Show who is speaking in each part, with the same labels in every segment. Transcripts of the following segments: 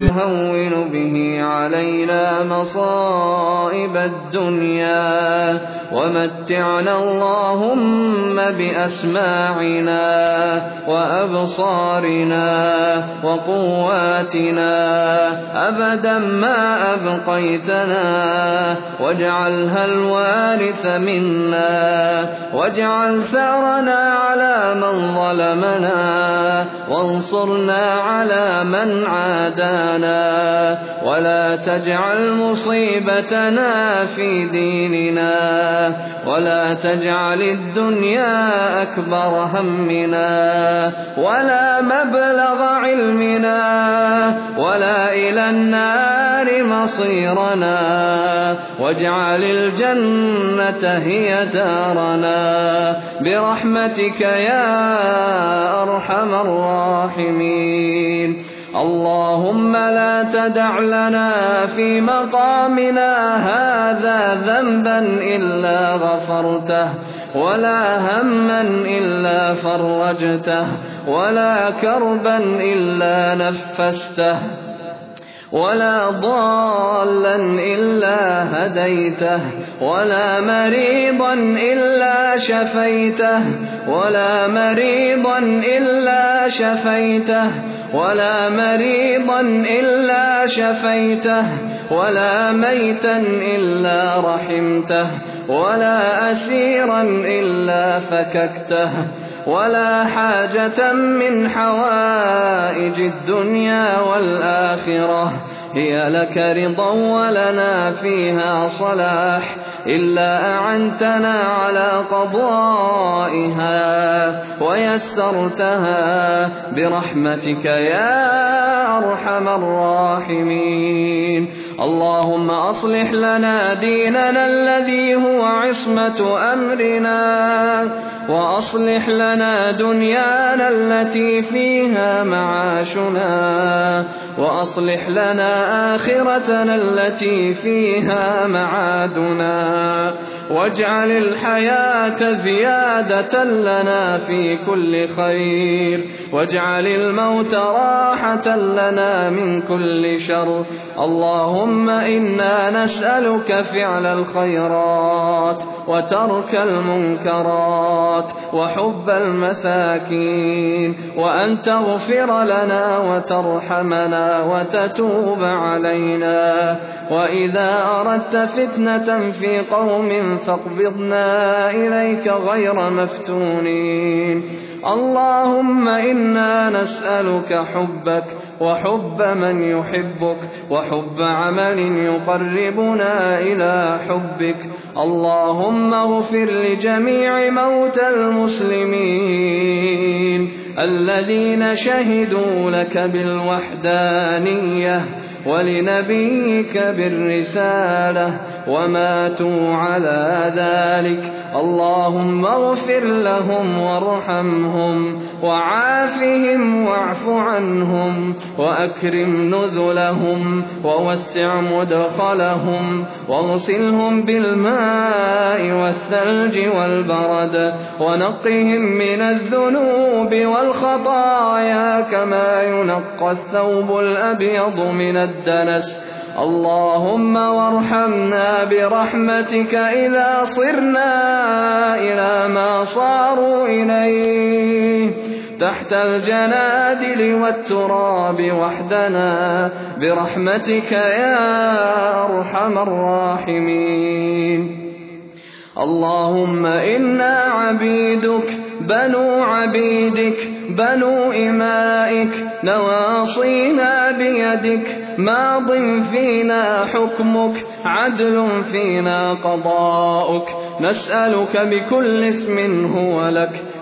Speaker 1: يهون به علينا مصائب الدنيا. ومتعنا اللهم بأسماعنا وأبصارنا وقواتنا أبدا ما أبقيتنا واجعلها الوارث منا واجعل ثأرنا على من ظلمنا وانصرنا على من عادانا ولا تجعل مصيبتنا في ديننا ولا تجعل الدنيا أكبر همنا ولا مبلغ علمنا ولا إلى النار مصيرنا واجعل الجنة هي دارنا برحمتك يا أرحم الراحمين اللهم لا تدع لنا في مقامنا هذا ذنبا إلا غفرته ولا هما إلا فرجته ولا كربا إلا نفسته. ولا ضالا إلا هديته ولا مريضا إلا شفيته ولا مريضا إلا شفيته ولا مريضا إلا شفيته ولا ميتا إلا رحمته ولا أسيرا إلا فككته. ولا حاجة من حوائج الدنيا والآخرة. هي لك رضا ولنا فيها صلاح إلا أعنتنا على قضائها ويسرتها برحمتك يا أرحم الراحمين. اللهم أصلح لنا ديننا الذي هو عصمة أمرنا. وأصلح لنا دنيانا التي فيها معاشنا وأصلح لنا آخرتنا التي فيها معادنا. واجعل الحياة زيادة لنا في كل خير. واجعل الموت راحة لنا من كل شر. اللهم إنا نسألك فعل الخيرات وترك المنكرات وحب المساكين. وأن تغفر لنا وترحمنا وتتوب علينا. وإذا أردت فتنة في قوم فاقبضنا إليك غير مفتونين. اللهم إنا نسألك حبك وحب من يحبك وحب عمل يقربنا إلى حبك. اللهم اغفر لجميع موتى المسلمين الذين شهدوا لك بالوحدانية. ولنبيك بالرسالة وماتوا على ذلك. اللهم اغفر لهم وارحمهم. وعافهم واعف عنهم وأكرم نزلهم ووسع مدخلهم واغسلهم بالماء والثلج والبرد ونقهم من الذنوب والخطايا كما ينقى الثوب الأبيض من الدنس. اللهم وارحمنا برحمتك إذا صرنا إلى ما صاروا إليه. تحت الجنادل والتراب وحدنا برحمتك يا أرحم الراحمين. اللهم إنا عبيدك بنو عبيدك بنو إمائك نواصينا بيدك ماض فينا حكمك عدل فينا قضاؤك. نسألك بكل اسم هو لك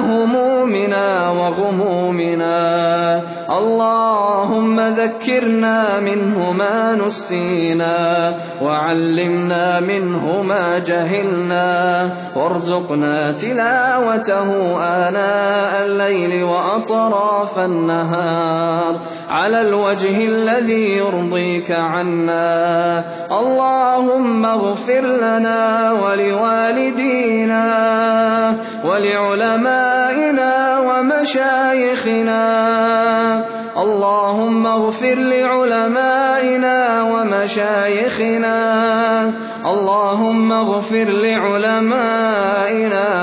Speaker 1: همومنا وغمومنا اللهم وذكرنا منه ما نسينا وعلمنا منه ما جهلنا. وارزقنا تلاوته آناء الليل وأطراف النهار. على الوجه الذي يرضيك عنا. اللهم اغفر لنا ولوالدينا ومشايخنا اللهم اغفر لعلمائنا ومشايخنا. اللهم اغفر لعلمائنا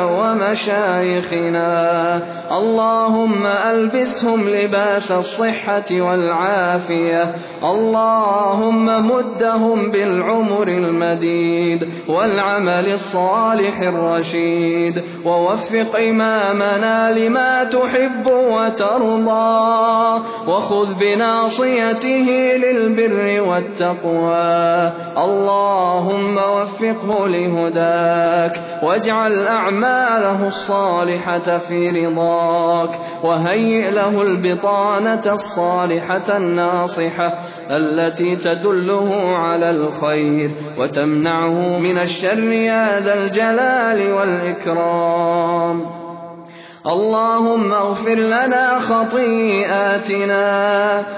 Speaker 1: ومشايخنا. اللهم ألبسهم لباس الصحة والعافية. اللهم مدهم بالعمر المديد والعمل الصالح الرشيد. ووفق إمامنا لما تحب وترضى. وخذ بناصيته للبر والتقوى. اللهم وفقه لهداك. واجعل أعماله الصالحة في رضاك. وهيئ له البطانة الصالحة الناصحة التي تدله على الخير وتمنعه من الشر يا ذا الجلال والإكرام. اللهم اغفر لنا خطيئاتنا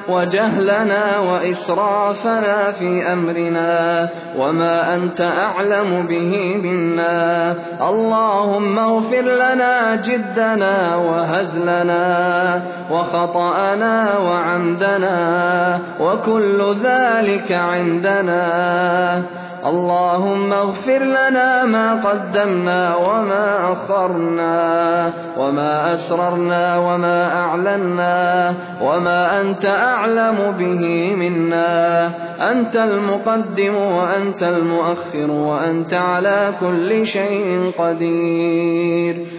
Speaker 1: وجهلنا وإسرافنا في أمرنا وما أنت أعلم به منا اللهم اغفر لنا جدنا وهزلنا وخطأنا وعمدنا وكل ذلك عندنا اللهم اغفر لنا ما قدمنا وما أخرنا وما أسررنا وما أعلنا وما أنت أعلم به منا. أنت المقدم وأنت المؤخر وأنت على كل شيء قدير.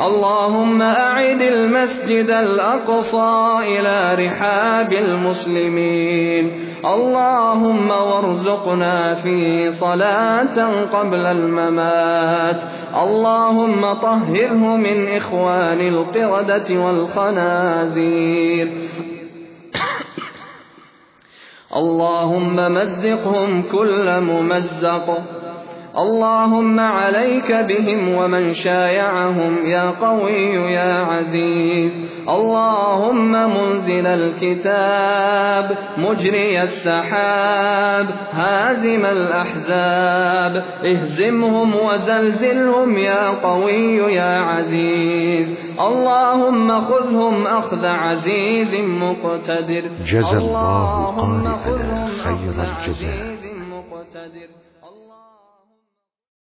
Speaker 1: اللهم أعد المسجد الأقصى إلى رحاب المسلمين. اللهم وارزقنا فيه صلاة قبل الممات. اللهم طهره من إخوان القردة والخنازير. اللهم مزقهم كل ممزق. اللهم عليك بهم ومن شايعهم يا قوي يا عزيز. اللهم منزل الكتاب مجري السحاب هازم الأحزاب. اهزمهم وزلزلهم يا قوي يا عزيز. اللهم خذهم أخذ عزيز مقتدر.
Speaker 2: جزى الله قارئنا خير الجزاء.